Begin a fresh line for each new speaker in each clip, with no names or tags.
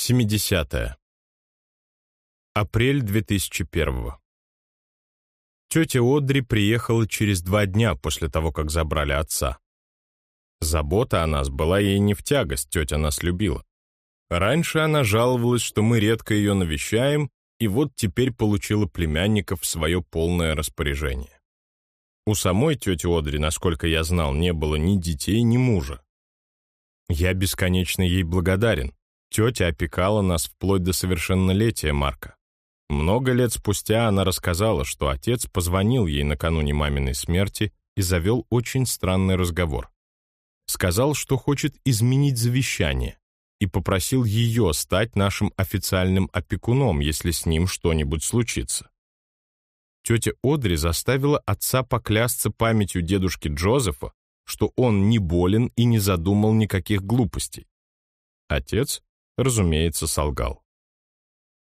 70. Апрель 2001. Тетя Одри приехала через два дня после того, как забрали отца. Забота о нас была ей не в тягость, тетя нас любила. Раньше она жаловалась, что мы редко ее навещаем, и вот теперь получила племянников в свое полное распоряжение. У самой тети Одри, насколько я знал, не было ни детей, ни мужа. Я бесконечно ей благодарен. Тетя опекала нас вплоть до совершеннолетия Марка. Много лет спустя она рассказала, что отец позвонил ей накануне маминой смерти и завел очень странный разговор. Сказал, что хочет изменить завещание, и попросил ее стать нашим официальным опекуном, если с ним что-нибудь случится. Тетя Одри заставила отца поклясться памятью дедушки Джозефа, что он не болен и не задумал никаких глупостей. Отец разумеется, солгал.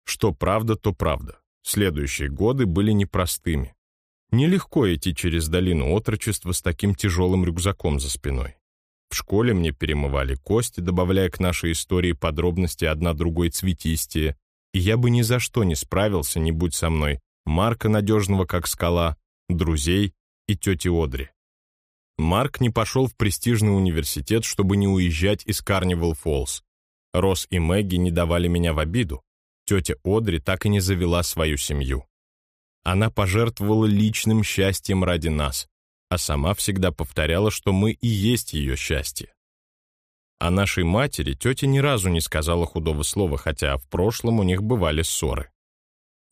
Что правда, то правда. Следующие годы были непростыми. Нелегко идти через долину отрочества с таким тяжелым рюкзаком за спиной. В школе мне перемывали кости, добавляя к нашей истории подробности одна другой цветистее, и я бы ни за что не справился, не будь со мной Марка надежного как скала, друзей и тети Одри. Марк не пошел в престижный университет, чтобы не уезжать из Карнивал Фоллс. Рос и Мэгги не давали меня в обиду. Тетя Одри так и не завела свою семью. Она пожертвовала личным счастьем ради нас, а сама всегда повторяла, что мы и есть ее счастье. О нашей матери тетя ни разу не сказала худого слова, хотя в прошлом у них бывали ссоры.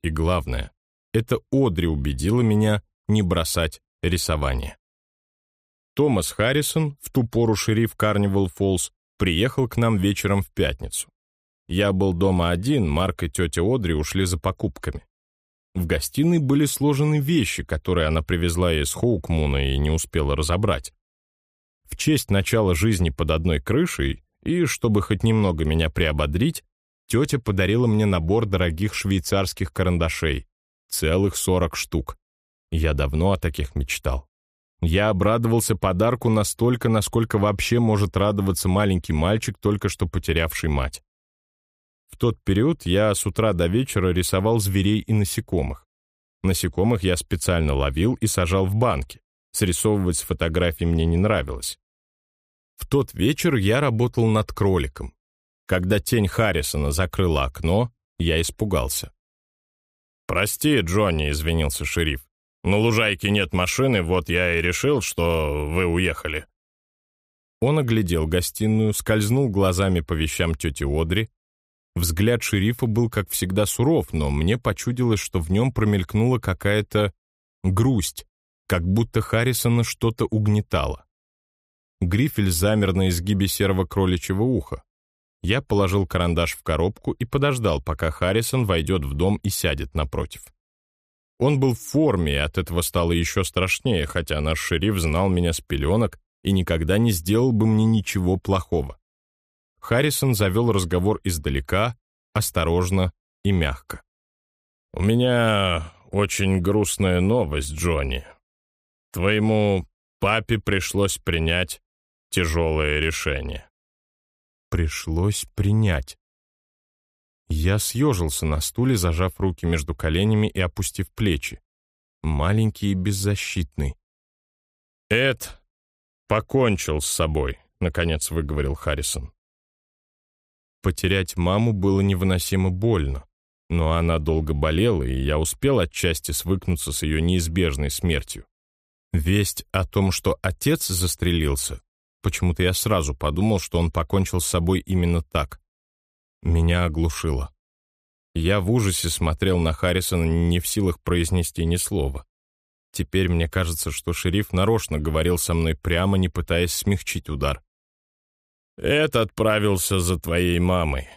И главное, это Одри убедила меня не бросать рисование. Томас Харрисон, в ту пору шериф Карнивал Фоллс, приехал к нам вечером в пятницу. Я был дома один, Марк и тетя Одри ушли за покупками. В гостиной были сложены вещи, которые она привезла из Хоукмуна и не успела разобрать. В честь начала жизни под одной крышей и, чтобы хоть немного меня приободрить, тетя подарила мне набор дорогих швейцарских карандашей, целых сорок штук. Я давно о таких мечтал. Я обрадовался подарку настолько, насколько вообще может радоваться маленький мальчик, только что потерявший мать. В тот период я с утра до вечера рисовал зверей и насекомых. Насекомых я специально ловил и сажал в банки. Срисовывать с фотографий мне не нравилось. В тот вечер я работал над кроликом. Когда тень Харрисона закрыла окно, я испугался. «Прости, Джонни», — извинился шериф. На лужайке нет машины, вот я и решил, что вы уехали». Он оглядел гостиную, скользнул глазами по вещам тети Одри. Взгляд шерифа был, как всегда, суров, но мне почудилось, что в нем промелькнула какая-то грусть, как будто Харрисона что-то угнетало. Грифель замер на изгибе серого кроличьего уха. Я положил карандаш в коробку и подождал, пока Харрисон войдет в дом и сядет напротив. Он был в форме, и от этого стало еще страшнее, хотя наш шериф знал меня с пеленок и никогда не сделал бы мне ничего плохого. Харрисон завел разговор издалека, осторожно и мягко. «У меня очень грустная новость, Джонни. Твоему папе пришлось принять тяжелое решение». «Пришлось принять». Я съежился на стуле, зажав руки между коленями и опустив плечи. Маленький и беззащитный. «Эд покончил с собой», — наконец выговорил Харрисон. Потерять маму было невыносимо больно, но она долго болела, и я успел отчасти свыкнуться с ее неизбежной смертью. Весть о том, что отец застрелился, почему-то я сразу подумал, что он покончил с собой именно так. Меня оглушило. Я в ужасе смотрел на Харрисона, не в силах произнести ни слова. Теперь мне кажется, что шериф нарочно говорил со мной прямо, не пытаясь смягчить удар. «Эд отправился за твоей мамой.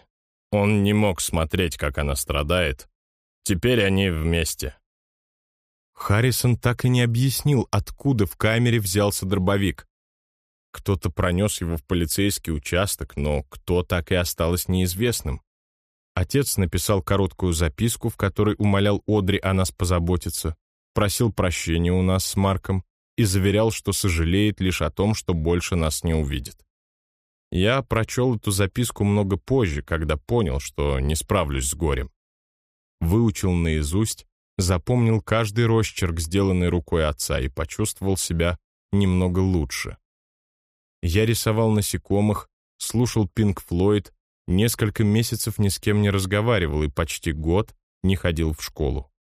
Он не мог смотреть, как она страдает. Теперь они вместе». Харрисон так и не объяснил, откуда в камере взялся дробовик. Кто-то пронес его в полицейский участок, но кто так и осталось неизвестным. Отец написал короткую записку, в которой умолял Одри о нас позаботиться, просил прощения у нас с Марком и заверял, что сожалеет лишь о том, что больше нас не увидит. Я прочел эту записку много позже, когда понял, что не справлюсь с горем. Выучил наизусть, запомнил каждый росчерк, сделанный рукой отца, и почувствовал себя немного лучше. Я рисовал насекомых, слушал Пинк Флойд, несколько месяцев ни с кем не разговаривал и почти год не ходил в школу.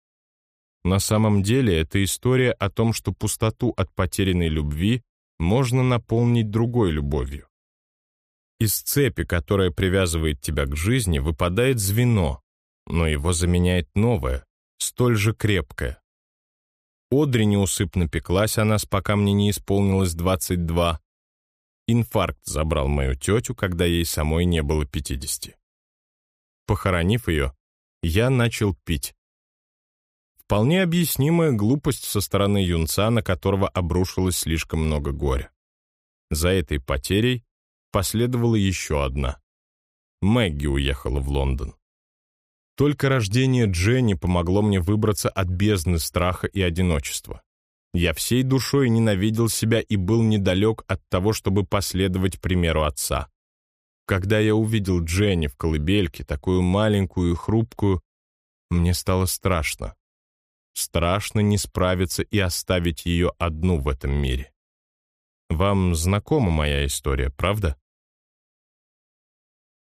На самом деле это история о том, что пустоту от потерянной любви можно наполнить другой любовью. Из цепи, которая привязывает тебя к жизни, выпадает звено, но его заменяет новое, столь же крепкое. Одри неусыпно пеклась о нас, пока мне не исполнилось 22. Инфаркт забрал мою тетю, когда ей самой не было 50. Похоронив ее, я начал пить. Вполне объяснимая глупость со стороны юнца, на которого обрушилось слишком много горя. За этой потерей последовала еще одна. Мэгги уехала в Лондон. Только рождение Дженни помогло мне выбраться от бездны страха и одиночества. Я всей душой ненавидел себя и был недалек от того, чтобы последовать примеру отца. Когда я увидел Дженни в колыбельке, такую маленькую и хрупкую, мне стало страшно. Страшно не справиться и оставить ее одну в этом мире. Вам знакома моя история, правда?